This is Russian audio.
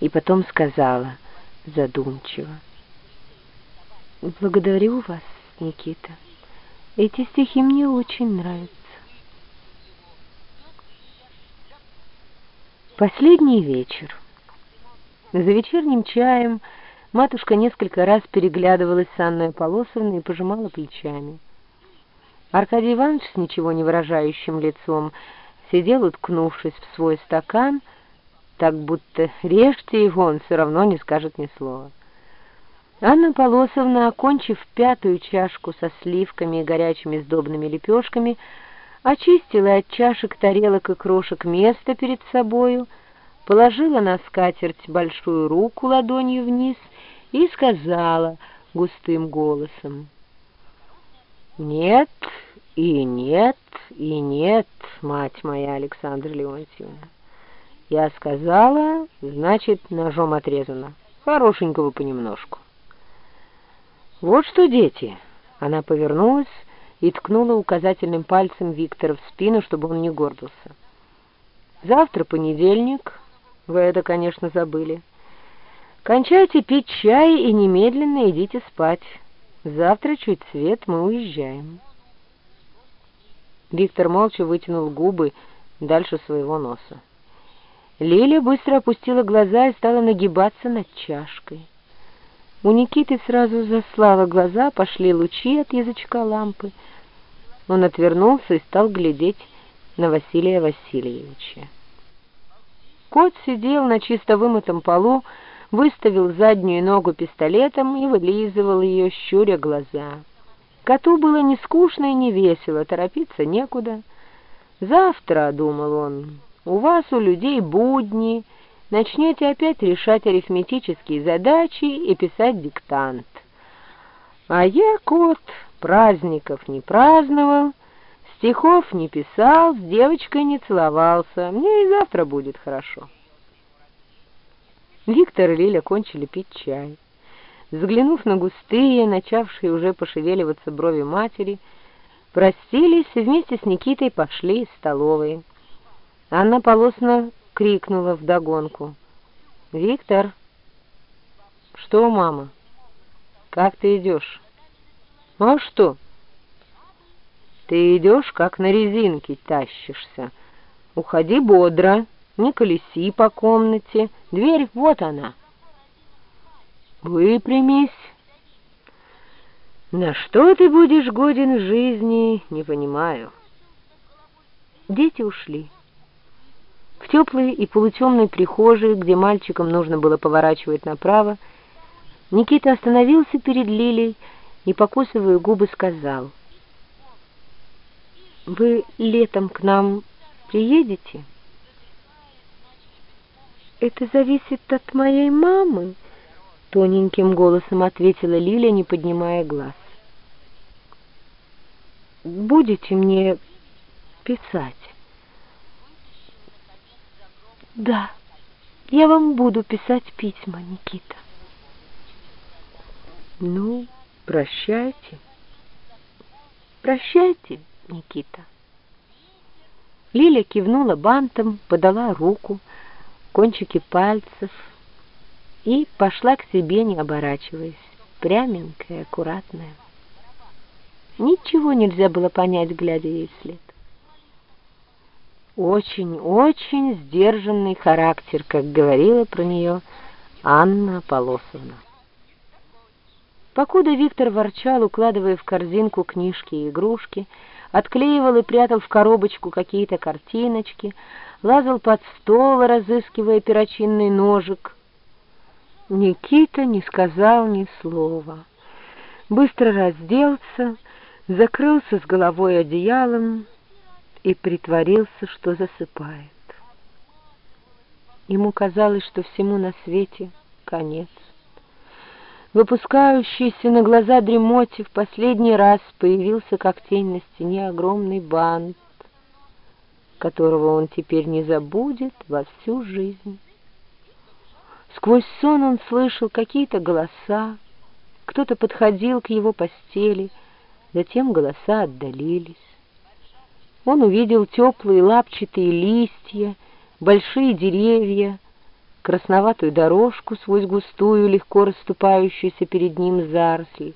и потом сказала задумчиво. «Благодарю вас, Никита. Эти стихи мне очень нравятся». Последний вечер. За вечерним чаем матушка несколько раз переглядывалась с Анной Полосовной и пожимала плечами. Аркадий Иванович с ничего не выражающим лицом сидел, уткнувшись в свой стакан, так будто режьте его, он все равно не скажет ни слова. Анна Полосовна, окончив пятую чашку со сливками и горячими сдобными лепешками, очистила от чашек, тарелок и крошек место перед собою, положила на скатерть большую руку ладонью вниз и сказала густым голосом, «Нет и нет и нет, мать моя Александра Леонтьевна». Я сказала, значит, ножом отрезано. Хорошенького понемножку. Вот что, дети. Она повернулась и ткнула указательным пальцем Виктора в спину, чтобы он не гордился. Завтра понедельник. Вы это, конечно, забыли. Кончайте пить чай и немедленно идите спать. Завтра чуть свет мы уезжаем. Виктор молча вытянул губы дальше своего носа. Лиля быстро опустила глаза и стала нагибаться над чашкой. У Никиты сразу заслала глаза, пошли лучи от язычка лампы. Он отвернулся и стал глядеть на Василия Васильевича. Кот сидел на чисто вымытом полу, выставил заднюю ногу пистолетом и вылизывал ее, щуря глаза. Коту было не скучно и не весело, торопиться некуда. «Завтра», — думал он, у вас, у людей, будни, начнете опять решать арифметические задачи и писать диктант. А я, кот, праздников не праздновал, стихов не писал, с девочкой не целовался. Мне и завтра будет хорошо. Виктор и Лиля кончили пить чай. Взглянув на густые, начавшие уже пошевеливаться брови матери, простились и вместе с Никитой пошли из столовой. Анна Полосна крикнула вдогонку. «Виктор!» «Что, мама? Как ты идешь?» «А что?» «Ты идешь, как на резинке тащишься. Уходи бодро, не колеси по комнате. Дверь, вот она». «Выпрямись». «На что ты будешь годен в жизни, не понимаю». Дети ушли. В теплой и полутемной прихожей, где мальчикам нужно было поворачивать направо, Никита остановился перед Лилей и, покусывая губы, сказал, «Вы летом к нам приедете?» «Это зависит от моей мамы», — тоненьким голосом ответила Лиля, не поднимая глаз. «Будете мне писать?» Да, я вам буду писать письма, Никита. Ну, прощайте. Прощайте, Никита. Лиля кивнула бантом, подала руку, кончики пальцев и пошла к себе, не оборачиваясь, пряменькая, аккуратная. Ничего нельзя было понять, глядя ей вслед. Очень-очень сдержанный характер, как говорила про нее Анна Полосовна. Покуда Виктор ворчал, укладывая в корзинку книжки и игрушки, отклеивал и прятал в коробочку какие-то картиночки, лазал под стол, разыскивая перочинный ножик. Никита не сказал ни слова. Быстро разделся, закрылся с головой одеялом, и притворился, что засыпает. Ему казалось, что всему на свете конец. Выпускающийся на глаза дремоте в последний раз появился, как тень на стене, огромный бант, которого он теперь не забудет во всю жизнь. Сквозь сон он слышал какие-то голоса, кто-то подходил к его постели, затем голоса отдалились. Он увидел теплые лапчатые листья, большие деревья, красноватую дорожку сквозь густую, легко расступающуюся перед ним заросль.